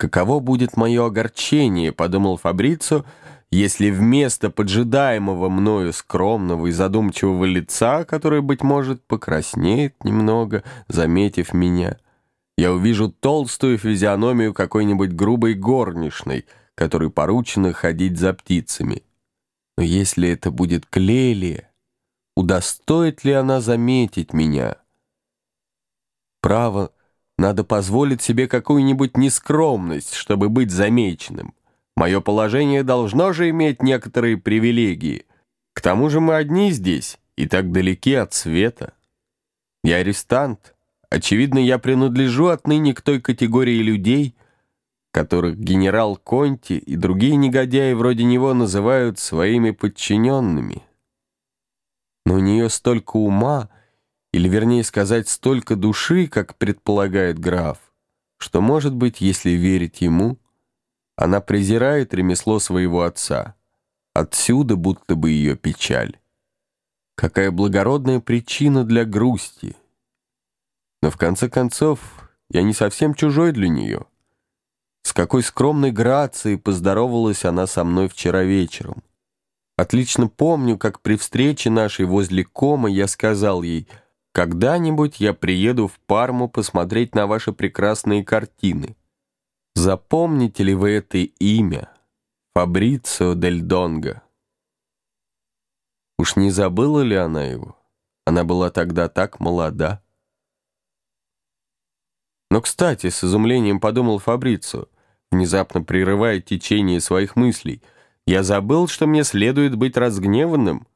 «Каково будет мое огорчение», — подумал Фабрицо, «если вместо поджидаемого мною скромного и задумчивого лица, которое, быть может, покраснеет немного, заметив меня, я увижу толстую физиономию какой-нибудь грубой горничной, которой поручено ходить за птицами. Но если это будет Клелия, удостоит ли она заметить меня? Право, надо позволить себе какую-нибудь нескромность, чтобы быть замеченным. Мое положение должно же иметь некоторые привилегии. К тому же мы одни здесь и так далеки от света. Я арестант. Очевидно, я принадлежу отныне к той категории людей, которых генерал Конти и другие негодяи вроде него называют своими подчиненными. Но у нее столько ума, или, вернее сказать, столько души, как предполагает граф, что, может быть, если верить ему, она презирает ремесло своего отца. Отсюда будто бы ее печаль. Какая благородная причина для грусти. Но в конце концов, я не совсем чужой для нее. С какой скромной грацией поздоровалась она со мной вчера вечером. Отлично помню, как при встрече нашей возле кома я сказал ей — когда-нибудь я приеду в Парму посмотреть на ваши прекрасные картины. Запомните ли вы это имя? Фабрицио Дель Донго. Уж не забыла ли она его? Она была тогда так молода. Но, кстати, с изумлением подумал Фабрицио, внезапно прерывая течение своих мыслей, я забыл, что мне следует быть разгневанным,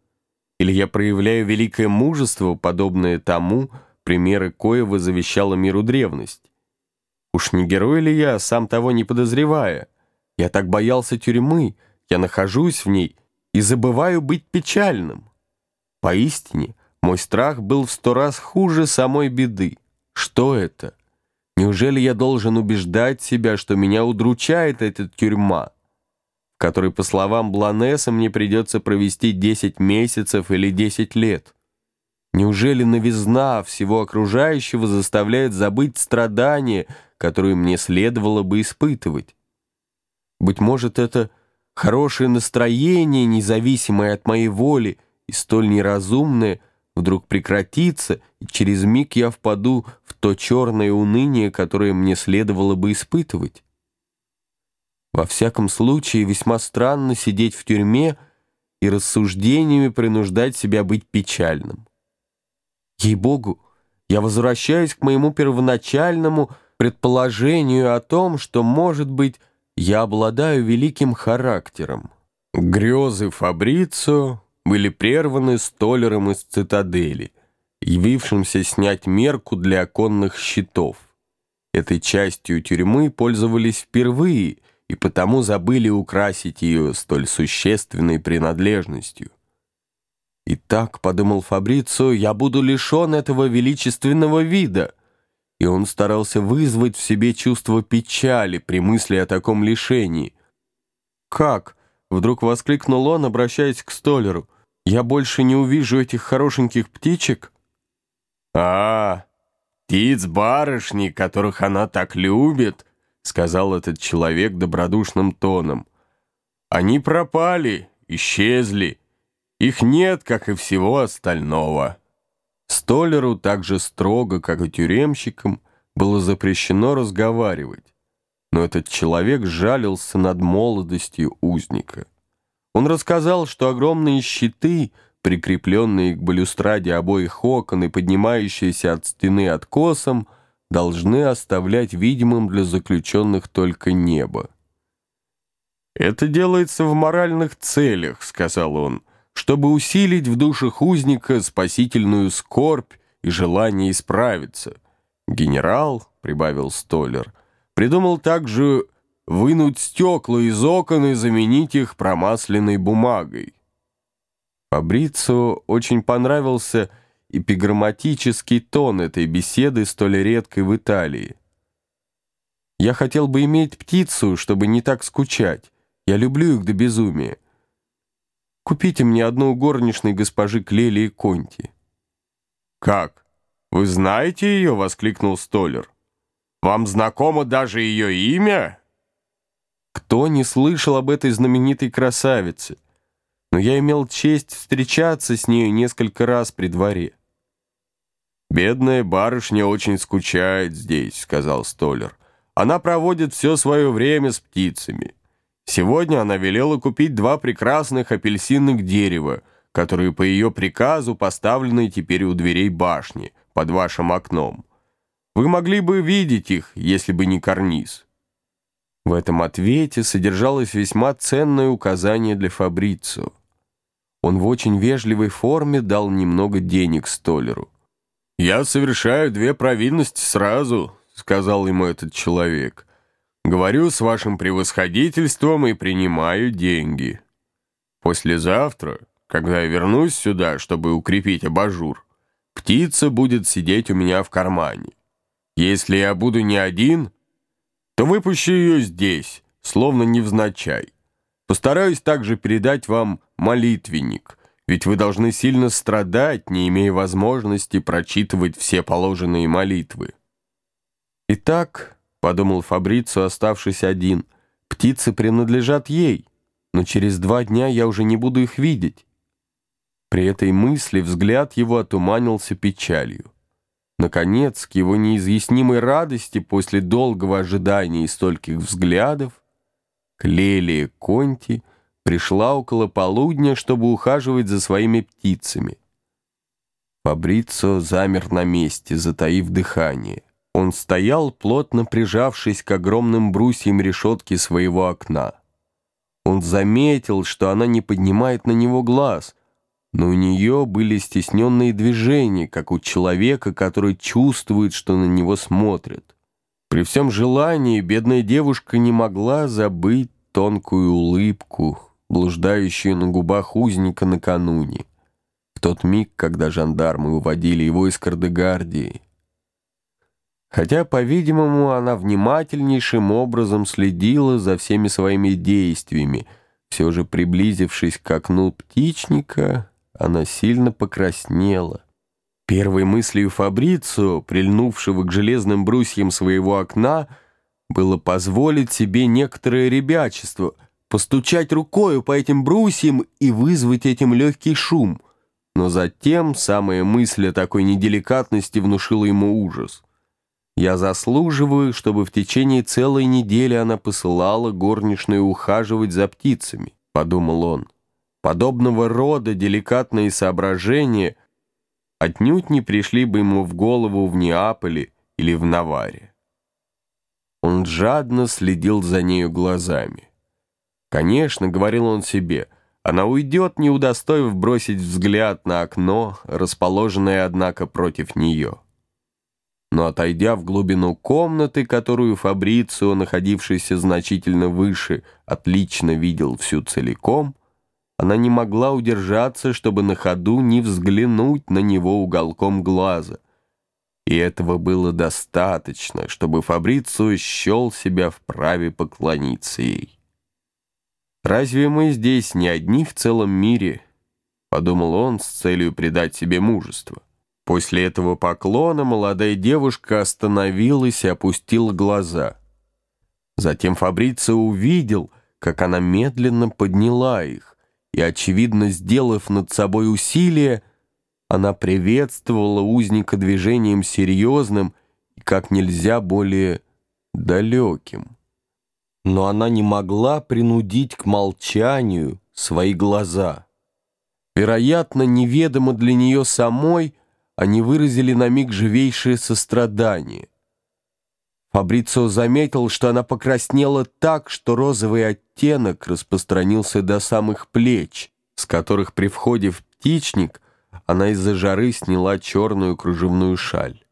или я проявляю великое мужество, подобное тому, примеры коего завещала миру древность? Уж не герой ли я, сам того не подозревая? Я так боялся тюрьмы, я нахожусь в ней и забываю быть печальным. Поистине, мой страх был в сто раз хуже самой беды. Что это? Неужели я должен убеждать себя, что меня удручает эта тюрьма? Который, по словам Бланеса, мне придется провести 10 месяцев или 10 лет. Неужели новизна всего окружающего заставляет забыть страдания, которые мне следовало бы испытывать? Быть может, это хорошее настроение, независимое от моей воли и столь неразумное, вдруг прекратится, и через миг я впаду в то черное уныние, которое мне следовало бы испытывать. Во всяком случае, весьма странно сидеть в тюрьме и рассуждениями принуждать себя быть печальным. Ей-богу, я возвращаюсь к моему первоначальному предположению о том, что, может быть, я обладаю великим характером. Грезы Фабрицио были прерваны столером из цитадели, явившимся снять мерку для оконных щитов. Этой частью тюрьмы пользовались впервые — и потому забыли украсить ее столь существенной принадлежностью. «Итак», — подумал Фабрицио, — «я буду лишен этого величественного вида». И он старался вызвать в себе чувство печали при мысли о таком лишении. «Как?» — вдруг воскликнул он, обращаясь к столеру. «Я больше не увижу этих хорошеньких птичек?» «А, птиц барышни, которых она так любит», сказал этот человек добродушным тоном. «Они пропали, исчезли. Их нет, как и всего остального». Столеру так же строго, как и тюремщикам, было запрещено разговаривать. Но этот человек жалился над молодостью узника. Он рассказал, что огромные щиты, прикрепленные к балюстраде обоих окон и поднимающиеся от стены откосом, должны оставлять видимым для заключенных только небо. «Это делается в моральных целях», — сказал он, «чтобы усилить в душах узника спасительную скорбь и желание исправиться». «Генерал», — прибавил Столлер, придумал также вынуть стекла из окон и заменить их промасленной бумагой. Фабрицио очень понравился эпиграмматический тон этой беседы, столь редкой в Италии. «Я хотел бы иметь птицу, чтобы не так скучать. Я люблю их до безумия. Купите мне одну у горничной госпожи Клели и Конти». «Как? Вы знаете ее?» — воскликнул Столер. «Вам знакомо даже ее имя?» Кто не слышал об этой знаменитой красавице? Но я имел честь встречаться с нею несколько раз при дворе. «Бедная барышня очень скучает здесь», — сказал Столер. «Она проводит все свое время с птицами. Сегодня она велела купить два прекрасных апельсинных дерева, которые по ее приказу поставлены теперь у дверей башни, под вашим окном. Вы могли бы видеть их, если бы не карниз». В этом ответе содержалось весьма ценное указание для Фабрицио. Он в очень вежливой форме дал немного денег Столеру. «Я совершаю две провинности сразу», — сказал ему этот человек. «Говорю с вашим превосходительством и принимаю деньги. Послезавтра, когда я вернусь сюда, чтобы укрепить абажур, птица будет сидеть у меня в кармане. Если я буду не один, то выпущу ее здесь, словно невзначай. Постараюсь также передать вам молитвенник, ведь вы должны сильно страдать, не имея возможности прочитывать все положенные молитвы. Итак, подумал Фабрицу, оставшись один, птицы принадлежат ей, но через два дня я уже не буду их видеть. При этой мысли взгляд его отуманился печалью. Наконец, к его неизъяснимой радости после долгого ожидания и стольких взглядов, Клелия Конти пришла около полудня, чтобы ухаживать за своими птицами. Фабрицо замер на месте, затаив дыхание. Он стоял, плотно прижавшись к огромным брусьям решетки своего окна. Он заметил, что она не поднимает на него глаз — но у нее были стесненные движения, как у человека, который чувствует, что на него смотрят. При всем желании бедная девушка не могла забыть тонкую улыбку, блуждающую на губах узника накануне, в тот миг, когда жандармы уводили его из Кардегардии. Хотя, по-видимому, она внимательнейшим образом следила за всеми своими действиями, все же приблизившись к окну птичника, она сильно покраснела. Первой мыслью Фабрицио, прильнувшего к железным брусьям своего окна, было позволить себе некоторое ребячество, постучать рукою по этим брусьям и вызвать этим легкий шум. Но затем самая мысль о такой неделикатности внушила ему ужас. «Я заслуживаю, чтобы в течение целой недели она посылала горничную ухаживать за птицами», — подумал он. Подобного рода деликатные соображения отнюдь не пришли бы ему в голову в Неаполе или в Наваре. Он жадно следил за нею глазами. Конечно, говорил он себе, она уйдет, не удостоив бросить взгляд на окно, расположенное, однако, против нее. Но отойдя в глубину комнаты, которую Фабрицио, находившийся значительно выше, отлично видел всю целиком, она не могла удержаться, чтобы на ходу не взглянуть на него уголком глаза. И этого было достаточно, чтобы Фабрицио счел себя вправе поклониться ей. «Разве мы здесь не одни в целом мире?» — подумал он с целью придать себе мужество. После этого поклона молодая девушка остановилась и опустила глаза. Затем Фабрицио увидел, как она медленно подняла их и, очевидно, сделав над собой усилие, она приветствовала узника движением серьезным и как нельзя более далеким. Но она не могла принудить к молчанию свои глаза. Вероятно, неведомо для нее самой, они выразили на миг живейшее сострадание. Фабрицио заметил, что она покраснела так, что розовый оттенок распространился до самых плеч, с которых при входе в птичник она из-за жары сняла черную кружевную шаль.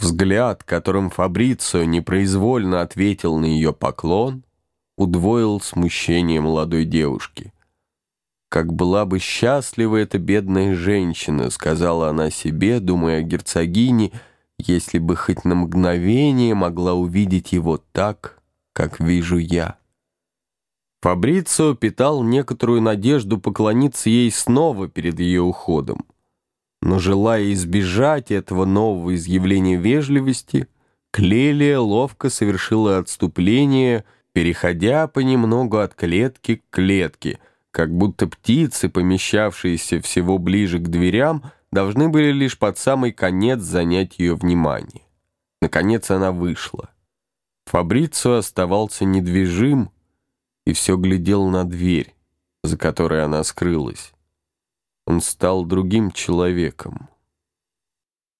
Взгляд, которым Фабрицио непроизвольно ответил на ее поклон, удвоил смущение молодой девушки. «Как была бы счастлива эта бедная женщина», — сказала она себе, думая о герцогине, — если бы хоть на мгновение могла увидеть его так, как вижу я. Фабрицио питал некоторую надежду поклониться ей снова перед ее уходом. Но желая избежать этого нового изъявления вежливости, Клелия ловко совершила отступление переходя понемногу от клетки к клетке, как будто птицы, помещавшиеся всего ближе к дверям, должны были лишь под самый конец занять ее внимание. Наконец она вышла. Фабрицио оставался недвижим и все глядел на дверь, за которой она скрылась. Он стал другим человеком.